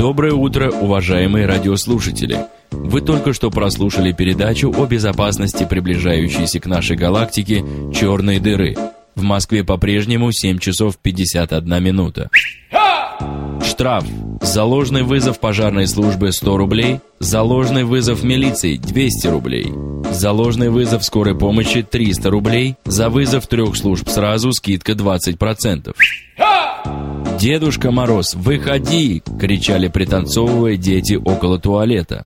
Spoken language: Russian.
Доброе утро, уважаемые радиослушатели! Вы только что прослушали передачу о безопасности приближающейся к нашей галактике черной дыры. В Москве по-прежнему 7 часов 51 минута. Штраф. За ложный вызов пожарной службы 100 рублей. За ложный вызов милиции 200 рублей. За ложный вызов скорой помощи 300 рублей. За вызов трех служб сразу скидка 20%. «Дедушка Мороз, выходи!» — кричали пританцовывая дети около туалета.